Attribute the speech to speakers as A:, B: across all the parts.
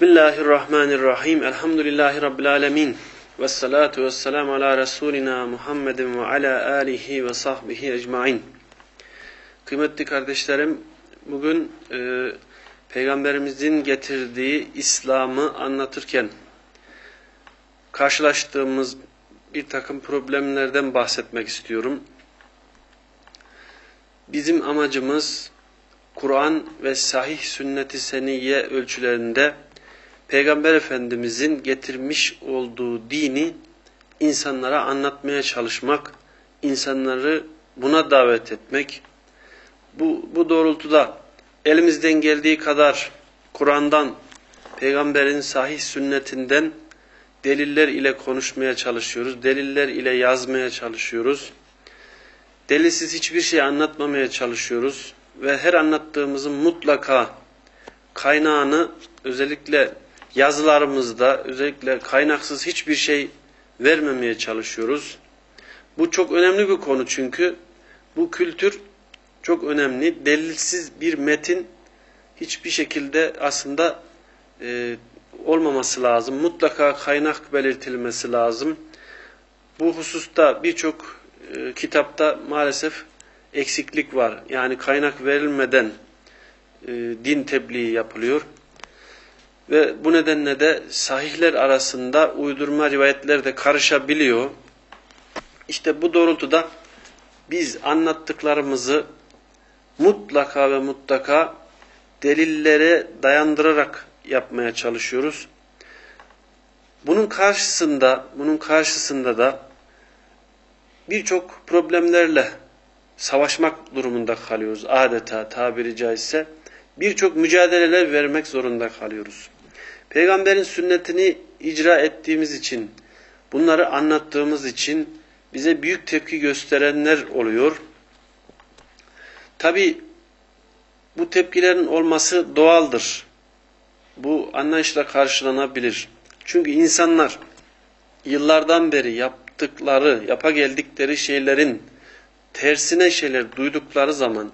A: Bismillahirrahmanirrahim. Elhamdülillahi Rabbil alemin. Ve salatu ve selamu ala Resulina Muhammedin ve ala alihi ve sahbihi ecmain. Kıymetli kardeşlerim, bugün e, Peygamberimizin getirdiği İslam'ı anlatırken karşılaştığımız bir takım problemlerden bahsetmek istiyorum. Bizim amacımız Kur'an ve sahih sünnet-i seniyye ölçülerinde Peygamber Efendimizin getirmiş olduğu dini insanlara anlatmaya çalışmak, insanları buna davet etmek. Bu, bu doğrultuda elimizden geldiği kadar Kur'an'dan, Peygamberin sahih sünnetinden deliller ile konuşmaya çalışıyoruz, deliller ile yazmaya çalışıyoruz. Delilsiz hiçbir şey anlatmamaya çalışıyoruz ve her anlattığımızın mutlaka kaynağını özellikle yazılarımızda özellikle kaynaksız hiçbir şey vermemeye çalışıyoruz. Bu çok önemli bir konu çünkü bu kültür çok önemli. Delilsiz bir metin hiçbir şekilde aslında e, olmaması lazım. Mutlaka kaynak belirtilmesi lazım. Bu hususta birçok e, kitapta maalesef eksiklik var. Yani kaynak verilmeden e, din tebliği yapılıyor. Ve bu nedenle de sahihler arasında uydurma rivayetler de karışabiliyor. İşte bu doğrultuda biz anlattıklarımızı mutlaka ve mutlaka delillere dayandırarak yapmaya çalışıyoruz. Bunun karşısında, bunun karşısında da birçok problemlerle savaşmak durumunda kalıyoruz. Adeta tabiri caizse birçok mücadeleler vermek zorunda kalıyoruz. Peygamberin sünnetini icra ettiğimiz için, bunları anlattığımız için bize büyük tepki gösterenler oluyor. Tabi bu tepkilerin olması doğaldır. Bu anlayışla karşılanabilir. Çünkü insanlar yıllardan beri yaptıkları, yapa geldikleri şeylerin tersine şeyler duydukları zaman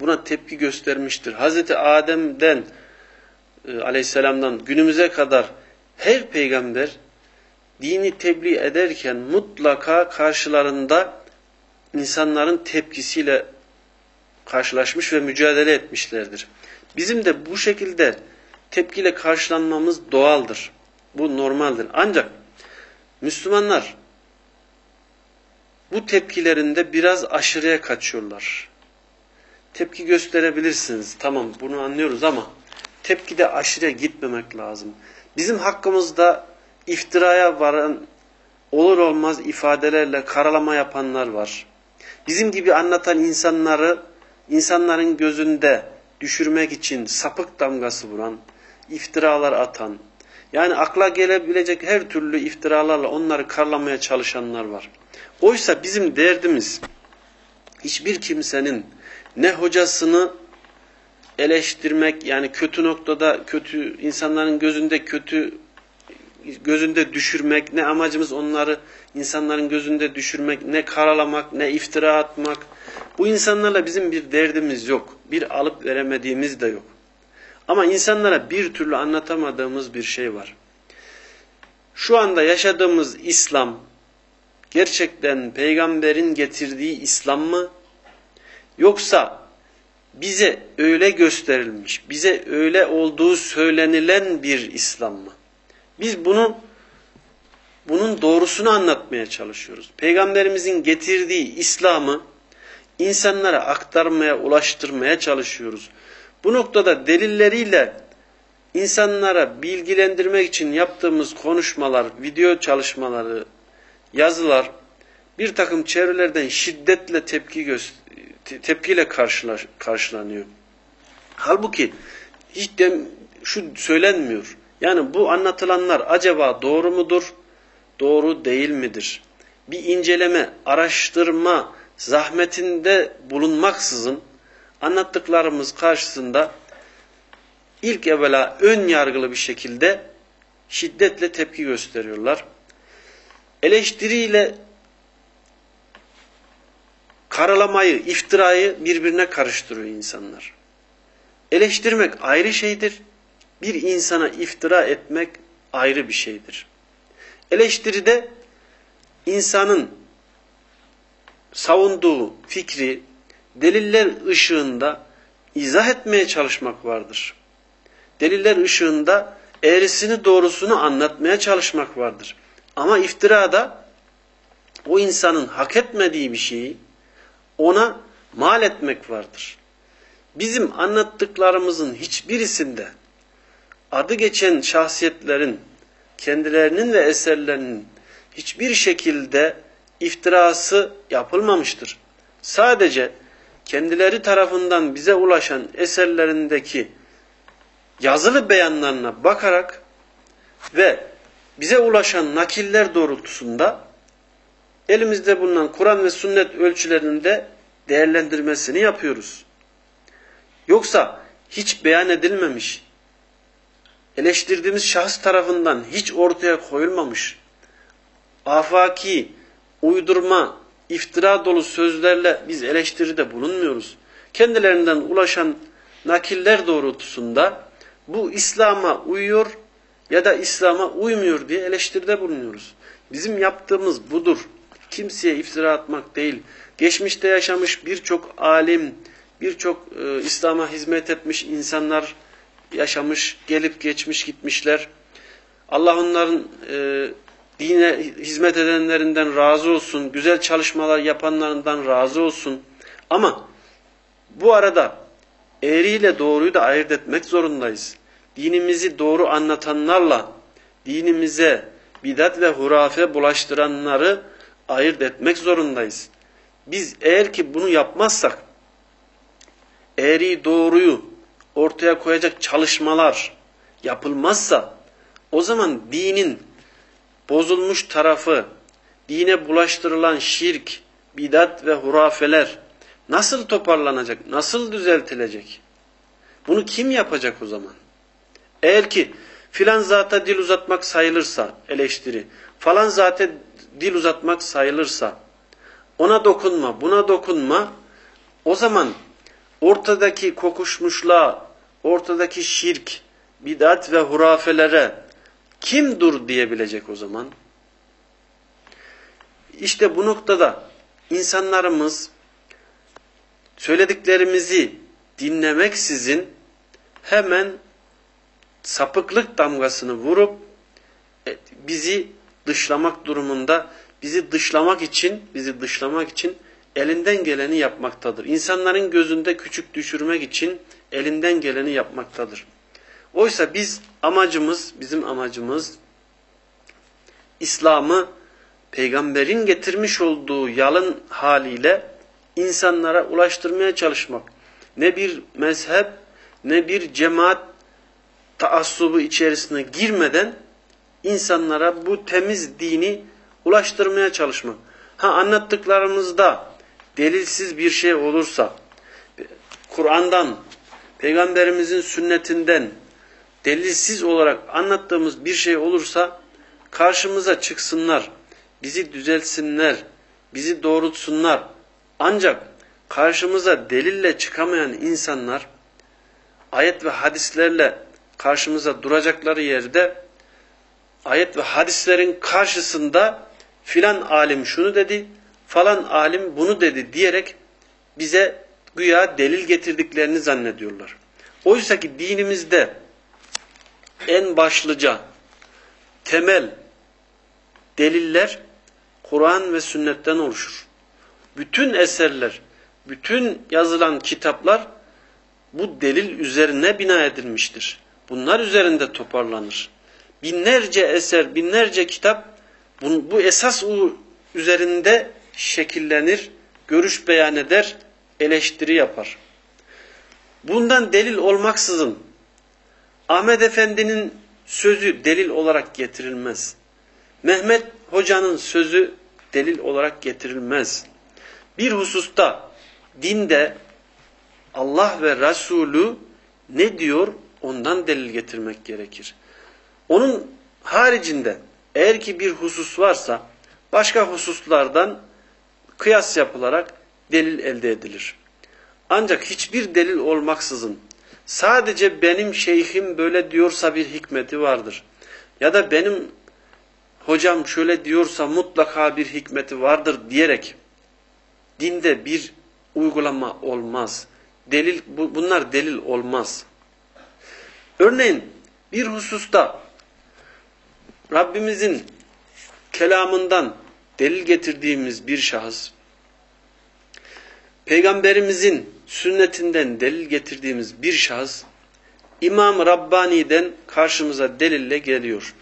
A: buna tepki göstermiştir. Hazreti Adem'den aleyhisselamdan günümüze kadar her peygamber dini tebliğ ederken mutlaka karşılarında insanların tepkisiyle karşılaşmış ve mücadele etmişlerdir. Bizim de bu şekilde tepkiyle karşılanmamız doğaldır. Bu normaldir. Ancak Müslümanlar bu tepkilerinde biraz aşırıya kaçıyorlar. Tepki gösterebilirsiniz. Tamam bunu anlıyoruz ama tepkide aşırıya gitmemek lazım. Bizim hakkımızda iftiraya varan olur olmaz ifadelerle karalama yapanlar var. Bizim gibi anlatan insanları insanların gözünde düşürmek için sapık damgası vuran, iftiralar atan, yani akla gelebilecek her türlü iftiralarla onları karlamaya çalışanlar var. Oysa bizim derdimiz hiçbir kimsenin ne hocasını eleştirmek yani kötü noktada kötü insanların gözünde kötü gözünde düşürmek ne amacımız onları insanların gözünde düşürmek ne karalamak ne iftira atmak. Bu insanlarla bizim bir derdimiz yok bir alıp veremediğimiz de yok. Ama insanlara bir türlü anlatamadığımız bir şey var. Şu anda yaşadığımız İslam gerçekten peygamberin getirdiği İslam mı? Yoksa bize öyle gösterilmiş, bize öyle olduğu söylenilen bir İslam mı? Biz bunu bunun doğrusunu anlatmaya çalışıyoruz. Peygamberimizin getirdiği İslam'ı insanlara aktarmaya, ulaştırmaya çalışıyoruz. Bu noktada delilleriyle insanlara bilgilendirmek için yaptığımız konuşmalar, video çalışmaları, yazılar bir takım çevrelerden şiddetle tepki tepkiyle karşılanıyor. Halbuki hiç de şu söylenmiyor. Yani bu anlatılanlar acaba doğru mudur, doğru değil midir? Bir inceleme, araştırma zahmetinde bulunmaksızın anlattıklarımız karşısında ilk evvela ön yargılı bir şekilde şiddetle tepki gösteriyorlar. Eleştiriyle karalamayı, iftirayı birbirine karıştırıyor insanlar. Eleştirmek ayrı şeydir. bir insana iftira etmek ayrı bir şeydir. Eleştiride insanın savunduğu fikri deliller ışığında izah etmeye çalışmak vardır. Deliller ışığında eğrisini doğrusunu anlatmaya çalışmak vardır. Ama iftirada o insanın hak etmediği bir şeyi ona mal etmek vardır. Bizim anlattıklarımızın hiçbirisinde adı geçen şahsiyetlerin kendilerinin ve eserlerinin hiçbir şekilde iftirası yapılmamıştır. Sadece kendileri tarafından bize ulaşan eserlerindeki yazılı beyanlarına bakarak ve bize ulaşan nakiller doğrultusunda elimizde bulunan Kur'an ve sünnet ölçülerinde değerlendirmesini yapıyoruz. Yoksa hiç beyan edilmemiş, eleştirdiğimiz şahıs tarafından hiç ortaya koyulmamış, afaki, uydurma, iftira dolu sözlerle biz eleştiride bulunmuyoruz. Kendilerinden ulaşan nakiller doğrultusunda bu İslam'a uyuyor ya da İslam'a uymuyor diye eleştiride bulunuyoruz. Bizim yaptığımız budur. Kimseye iftira atmak değil. Geçmişte yaşamış birçok alim, birçok e, İslam'a hizmet etmiş insanlar yaşamış, gelip geçmiş gitmişler. Allah onların e, dine hizmet edenlerinden razı olsun, güzel çalışmalar yapanlarından razı olsun. Ama bu arada eğriyle doğruyu da ayırt etmek zorundayız. Dinimizi doğru anlatanlarla dinimize bidat ve hurafe bulaştıranları ayırt etmek zorundayız. Biz eğer ki bunu yapmazsak eğri doğruyu ortaya koyacak çalışmalar yapılmazsa o zaman dinin bozulmuş tarafı, dine bulaştırılan şirk, bidat ve hurafeler nasıl toparlanacak, nasıl düzeltilecek? Bunu kim yapacak o zaman? Eğer ki filan zata dil uzatmak sayılırsa eleştiri, falan zate dil uzatmak sayılırsa, ona dokunma, buna dokunma, o zaman ortadaki kokuşmuşluğa, ortadaki şirk, bidat ve hurafelere kim dur diyebilecek o zaman? İşte bu noktada insanlarımız söylediklerimizi dinlemeksizin hemen sapıklık damgasını vurup e, bizi dışlamak durumunda bizi dışlamak için bizi dışlamak için elinden geleni yapmaktadır. İnsanların gözünde küçük düşürmek için elinden geleni yapmaktadır. Oysa biz amacımız, bizim amacımız İslam'ı peygamberin getirmiş olduğu yalın haliyle insanlara ulaştırmaya çalışmak. Ne bir mezhep ne bir cemaat taassubu içerisine girmeden insanlara bu temiz dini ulaştırmaya çalışmak. Ha anlattıklarımızda delilsiz bir şey olursa, Kur'an'dan, Peygamberimizin sünnetinden delilsiz olarak anlattığımız bir şey olursa karşımıza çıksınlar, bizi düzeltsinler, bizi doğrultsunlar. Ancak karşımıza delille çıkamayan insanlar ayet ve hadislerle karşımıza duracakları yerde ayet ve hadislerin karşısında filan alim şunu dedi, falan alim bunu dedi diyerek bize güya delil getirdiklerini zannediyorlar. Oysa ki dinimizde en başlıca temel deliller Kur'an ve sünnetten oluşur. Bütün eserler, bütün yazılan kitaplar bu delil üzerine bina edilmiştir. Bunlar üzerinde toparlanır. Binlerce eser, binlerce kitap bu, bu esas üzerinde şekillenir, görüş beyan eder, eleştiri yapar. Bundan delil olmaksızın Ahmet Efendi'nin sözü delil olarak getirilmez. Mehmet Hoca'nın sözü delil olarak getirilmez. Bir hususta dinde Allah ve Resulü ne diyor ondan delil getirmek gerekir. Onun haricinde eğer ki bir husus varsa başka hususlardan kıyas yapılarak delil elde edilir. Ancak hiçbir delil olmaksızın sadece benim şeyhim böyle diyorsa bir hikmeti vardır. Ya da benim hocam şöyle diyorsa mutlaka bir hikmeti vardır diyerek dinde bir uygulama olmaz. Delil bu, bunlar delil olmaz. Örneğin bir hususta Rabbimizin kelamından delil getirdiğimiz bir şahıs Peygamberimizin sünnetinden delil getirdiğimiz bir şahıs İmam Rabbani'den karşımıza delille geliyor.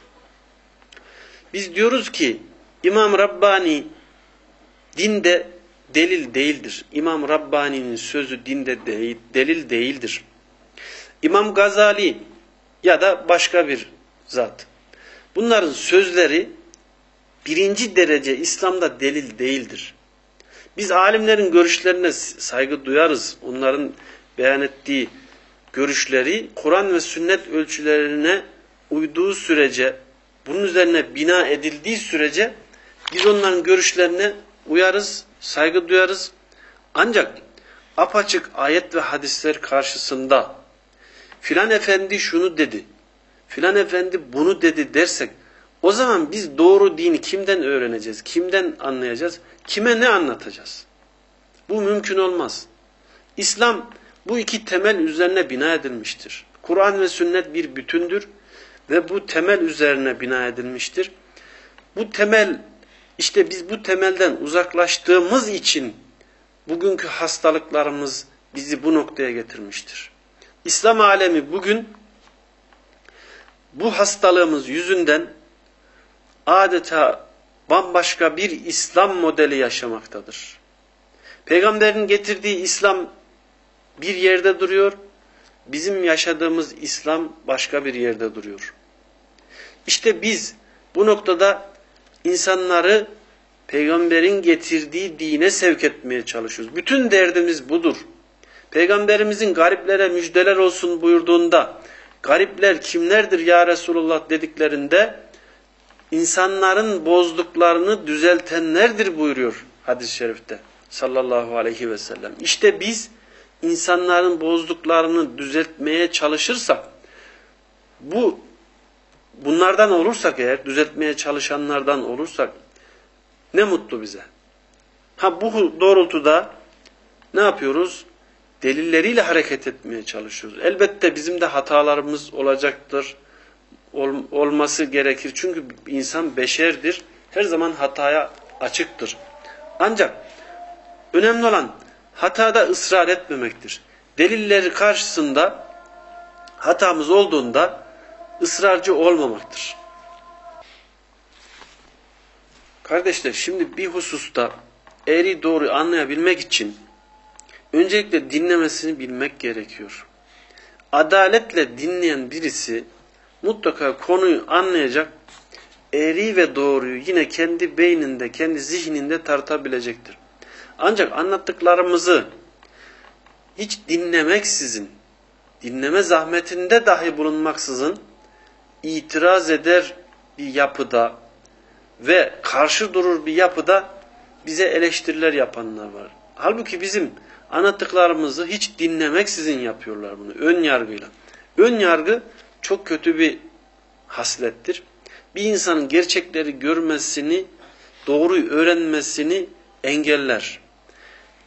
A: Biz diyoruz ki İmam Rabbani dinde delil değildir. İmam Rabbani'nin sözü dinde değil, delil değildir. İmam Gazali ya da başka bir zat. Bunların sözleri birinci derece İslam'da delil değildir. Biz alimlerin görüşlerine saygı duyarız. Onların beyan ettiği görüşleri Kur'an ve sünnet ölçülerine uyduğu sürece, bunun üzerine bina edildiği sürece biz onların görüşlerine uyarız, saygı duyarız. Ancak apaçık ayet ve hadisler karşısında filan efendi şunu dedi, filan efendi bunu dedi dersek o zaman biz doğru dini kimden öğreneceğiz, kimden anlayacağız, kime ne anlatacağız? Bu mümkün olmaz. İslam bu iki temel üzerine bina edilmiştir. Kur'an ve sünnet bir bütündür ve bu temel üzerine bina edilmiştir. Bu temel işte biz bu temelden uzaklaştığımız için bugünkü hastalıklarımız bizi bu noktaya getirmiştir. İslam alemi bugün bu hastalığımız yüzünden adeta bambaşka bir İslam modeli yaşamaktadır. Peygamberin getirdiği İslam bir yerde duruyor, bizim yaşadığımız İslam başka bir yerde duruyor. İşte biz bu noktada insanları peygamberin getirdiği dine sevk etmeye çalışıyoruz. Bütün derdimiz budur. Peygamberimizin gariplere müjdeler olsun buyurduğunda garipler kimlerdir ya Resulullah dediklerinde insanların bozduklarını düzeltenlerdir buyuruyor hadis-i şerifte sallallahu aleyhi ve sellem. İşte biz insanların bozduklarını düzeltmeye çalışırsak bu bunlardan olursak eğer düzeltmeye çalışanlardan olursak ne mutlu bize. Ha bu doğrultuda ne yapıyoruz? Delilleriyle hareket etmeye çalışıyoruz. Elbette bizim de hatalarımız olacaktır. Ol, olması gerekir. Çünkü insan beşerdir. Her zaman hataya açıktır. Ancak önemli olan hatada ısrar etmemektir. Delilleri karşısında hatamız olduğunda ısrarcı olmamaktır. Kardeşler şimdi bir hususta eğri doğru anlayabilmek için öncelikle dinlemesini bilmek gerekiyor. Adaletle dinleyen birisi mutlaka konuyu anlayacak, eğri ve doğruyu yine kendi beyninde, kendi zihninde tartabilecektir. Ancak anlattıklarımızı hiç dinlemeksizin, dinleme zahmetinde dahi bulunmaksızın itiraz eder bir yapıda ve karşı durur bir yapıda bize eleştiriler yapanlar var. Halbuki bizim anlattıklarımızı hiç dinlemeksizin yapıyorlar bunu ön yargıyla. Ön yargı çok kötü bir haslettir. Bir insanın gerçekleri görmesini, doğruyu öğrenmesini engeller.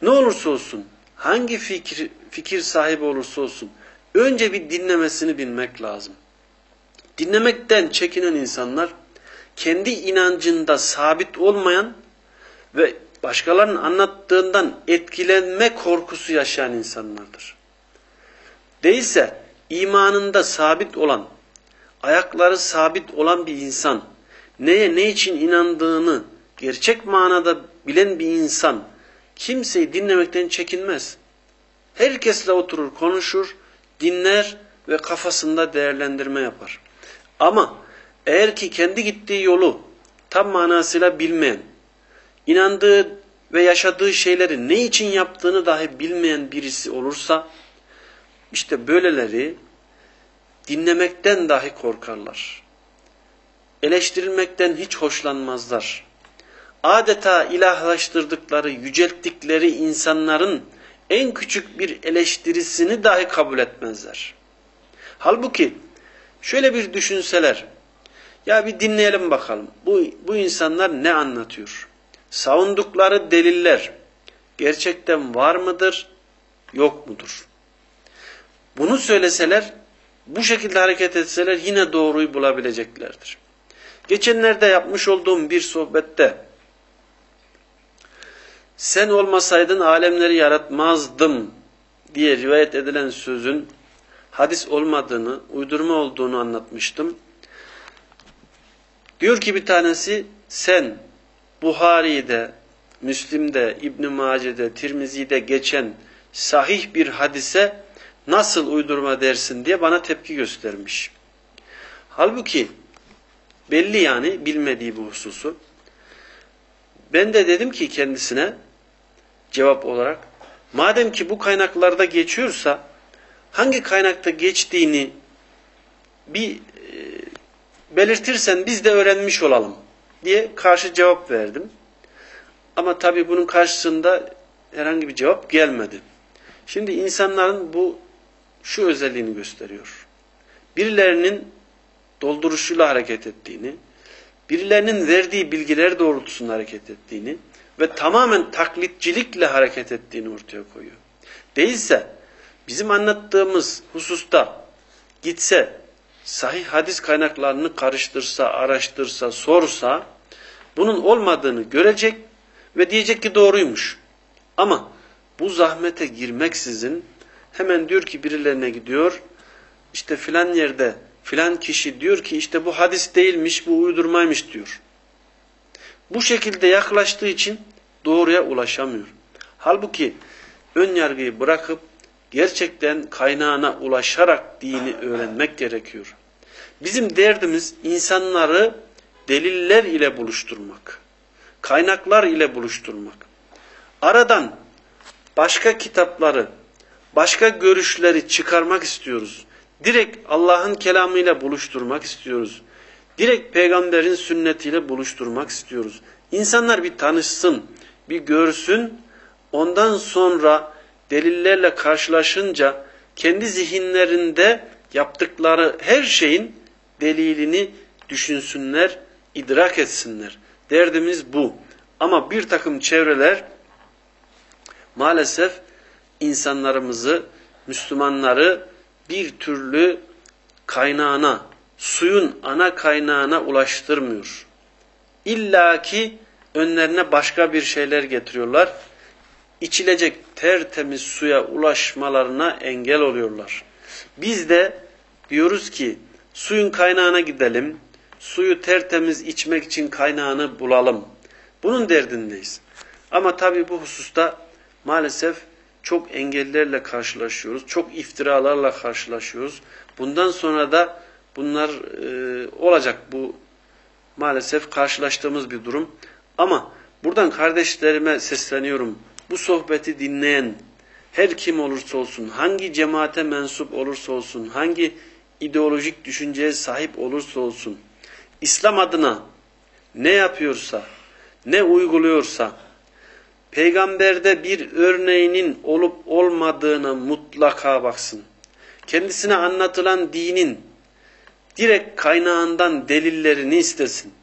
A: Ne olursa olsun, hangi fikir, fikir sahibi olursa olsun, önce bir dinlemesini bilmek lazım. Dinlemekten çekinen insanlar, kendi inancında sabit olmayan ve başkalarının anlattığından etkilenme korkusu yaşayan insanlardır. Değilse imanında sabit olan, ayakları sabit olan bir insan, neye ne için inandığını gerçek manada bilen bir insan, kimseyi dinlemekten çekinmez. Herkesle oturur, konuşur, dinler ve kafasında değerlendirme yapar. Ama eğer ki kendi gittiği yolu tam manasıyla bilmeyen, inandığı ve yaşadığı şeyleri ne için yaptığını dahi bilmeyen birisi olursa, işte böyleleri dinlemekten dahi korkarlar. Eleştirilmekten hiç hoşlanmazlar adeta ilahlaştırdıkları, yücelttikleri insanların en küçük bir eleştirisini dahi kabul etmezler. Halbuki şöyle bir düşünseler, ya bir dinleyelim bakalım bu, bu insanlar ne anlatıyor? Savundukları deliller gerçekten var mıdır, yok mudur? Bunu söyleseler, bu şekilde hareket etseler yine doğruyu bulabileceklerdir. Geçenlerde yapmış olduğum bir sohbette sen olmasaydın alemleri yaratmazdım diye rivayet edilen sözün hadis olmadığını, uydurma olduğunu anlatmıştım. Diyor ki bir tanesi sen Buhari'de, Müslim'de, İbn Mace'de, Tirmizi'de geçen sahih bir hadise nasıl uydurma dersin diye bana tepki göstermiş. Halbuki belli yani bilmediği bu hususu. Ben de dedim ki kendisine cevap olarak madem ki bu kaynaklarda geçiyorsa hangi kaynakta geçtiğini bir e, belirtirsen biz de öğrenmiş olalım diye karşı cevap verdim. Ama tabii bunun karşısında herhangi bir cevap gelmedi. Şimdi insanların bu şu özelliğini gösteriyor. Birilerinin dolduruşuyla hareket ettiğini, birilerinin verdiği bilgiler doğrultusunda hareket ettiğini ve tamamen taklitçilikle hareket ettiğini ortaya koyuyor. Değilse bizim anlattığımız hususta gitse sahih hadis kaynaklarını karıştırsa, araştırsa, sorsa bunun olmadığını görecek ve diyecek ki doğruymuş. Ama bu zahmete girmeksizin hemen diyor ki birilerine gidiyor işte filan yerde filan kişi diyor ki işte bu hadis değilmiş bu uydurmaymış diyor. Bu şekilde yaklaştığı için doğruya ulaşamıyor. Halbuki ön yargıyı bırakıp gerçekten kaynağına ulaşarak dini öğrenmek gerekiyor. Bizim derdimiz insanları deliller ile buluşturmak. Kaynaklar ile buluşturmak. Aradan başka kitapları, başka görüşleri çıkarmak istiyoruz. Direkt Allah'ın kelamıyla buluşturmak istiyoruz. Direkt peygamberin sünnetiyle buluşturmak istiyoruz. İnsanlar bir tanışsın, bir görsün, ondan sonra delillerle karşılaşınca kendi zihinlerinde yaptıkları her şeyin delilini düşünsünler, idrak etsinler. Derdimiz bu. Ama bir takım çevreler maalesef insanlarımızı, Müslümanları bir türlü kaynağına, suyun ana kaynağına ulaştırmıyor. İlla ki önlerine başka bir şeyler getiriyorlar. İçilecek tertemiz suya ulaşmalarına engel oluyorlar. Biz de diyoruz ki suyun kaynağına gidelim, suyu tertemiz içmek için kaynağını bulalım. Bunun derdindeyiz. Ama tabi bu hususta maalesef çok engellerle karşılaşıyoruz. Çok iftiralarla karşılaşıyoruz. Bundan sonra da bunlar e, olacak bu maalesef karşılaştığımız bir durum. Ama buradan kardeşlerime sesleniyorum. Bu sohbeti dinleyen her kim olursa olsun, hangi cemaate mensup olursa olsun, hangi ideolojik düşünceye sahip olursa olsun, İslam adına ne yapıyorsa, ne uyguluyorsa, peygamberde bir örneğinin olup olmadığını mutlaka baksın. Kendisine anlatılan dinin direkt kaynağından delillerini istesin.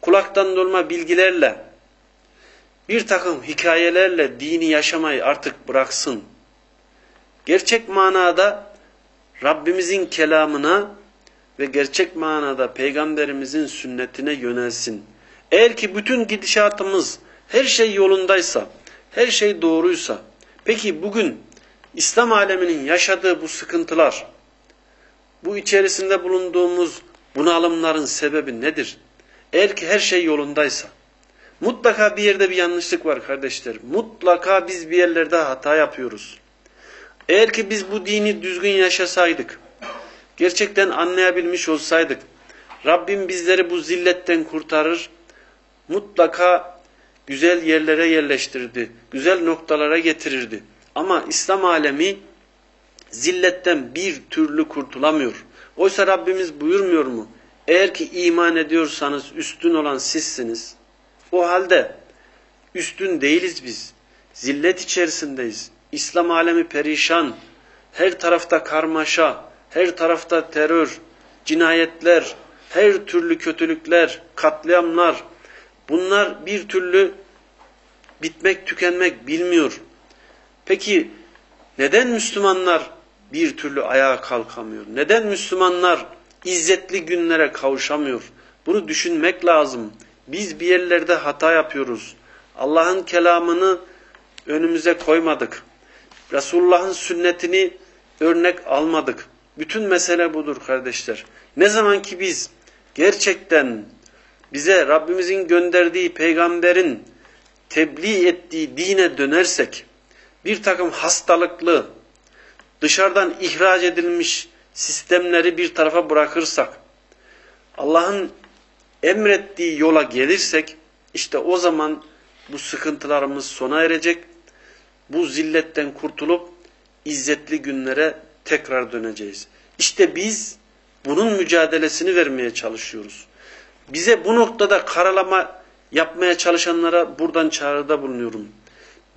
A: Kulaktan dolma bilgilerle, bir takım hikayelerle dini yaşamayı artık bıraksın. Gerçek manada Rabbimizin kelamına ve gerçek manada peygamberimizin sünnetine yönelsin. Eğer ki bütün gidişatımız her şey yolundaysa, her şey doğruysa, peki bugün İslam aleminin yaşadığı bu sıkıntılar, bu içerisinde bulunduğumuz bunalımların sebebi nedir? Eğer ki her şey yolundaysa, mutlaka bir yerde bir yanlışlık var kardeşler. Mutlaka biz bir yerlerde hata yapıyoruz. Eğer ki biz bu dini düzgün yaşasaydık, gerçekten anlayabilmiş olsaydık, Rabbim bizleri bu zilletten kurtarır, mutlaka güzel yerlere yerleştirirdi, güzel noktalara getirirdi. Ama İslam alemi zilletten bir türlü kurtulamıyor. Oysa Rabbimiz buyurmuyor mu? Eğer ki iman ediyorsanız üstün olan sizsiniz. O halde üstün değiliz biz. Zillet içerisindeyiz. İslam alemi perişan, her tarafta karmaşa, her tarafta terör, cinayetler, her türlü kötülükler, katliamlar, bunlar bir türlü bitmek, tükenmek bilmiyor. Peki neden Müslümanlar bir türlü ayağa kalkamıyor? Neden Müslümanlar izzetli günlere kavuşamıyor? Bunu düşünmek lazım. Biz bir yerlerde hata yapıyoruz. Allah'ın kelamını önümüze koymadık. Resulullah'ın sünnetini örnek almadık. Bütün mesele budur kardeşler. Ne zaman ki biz gerçekten bize Rabbimizin gönderdiği peygamberin tebliğ ettiği dine dönersek, bir takım hastalıklı, dışarıdan ihraç edilmiş sistemleri bir tarafa bırakırsak, Allah'ın emrettiği yola gelirsek, işte o zaman bu sıkıntılarımız sona erecek, bu zilletten kurtulup izzetli günlere tekrar döneceğiz. İşte biz bunun mücadelesini vermeye çalışıyoruz. Bize bu noktada karalama yapmaya çalışanlara buradan çağrıda bulunuyorum.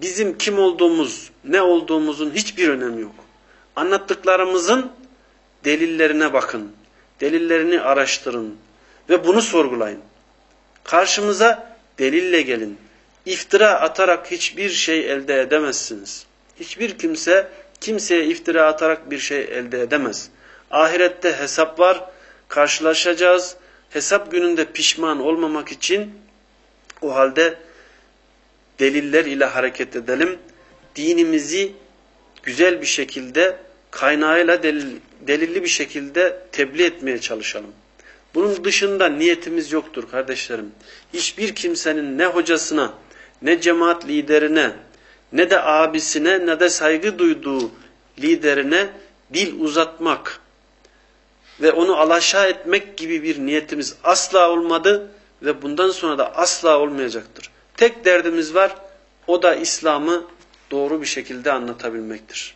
A: Bizim kim olduğumuz, ne olduğumuzun hiçbir önemi yok. Anlattıklarımızın delillerine bakın. Delillerini araştırın ve bunu sorgulayın. Karşımıza delille gelin. İftira atarak hiçbir şey elde edemezsiniz. Hiçbir kimse kimseye iftira atarak bir şey elde edemez. Ahirette hesap var, karşılaşacağız. Hesap gününde pişman olmamak için o halde deliller ile hareket edelim. Dinimizi güzel bir şekilde kaynağıyla delil, delilli bir şekilde tebliğ etmeye çalışalım. Bunun dışında niyetimiz yoktur kardeşlerim. Hiçbir kimsenin ne hocasına, ne cemaat liderine, ne de abisine, ne de saygı duyduğu liderine dil uzatmak ve onu alaşağı etmek gibi bir niyetimiz asla olmadı ve bundan sonra da asla olmayacaktır. Tek derdimiz var, o da İslam'ı doğru bir şekilde anlatabilmektir.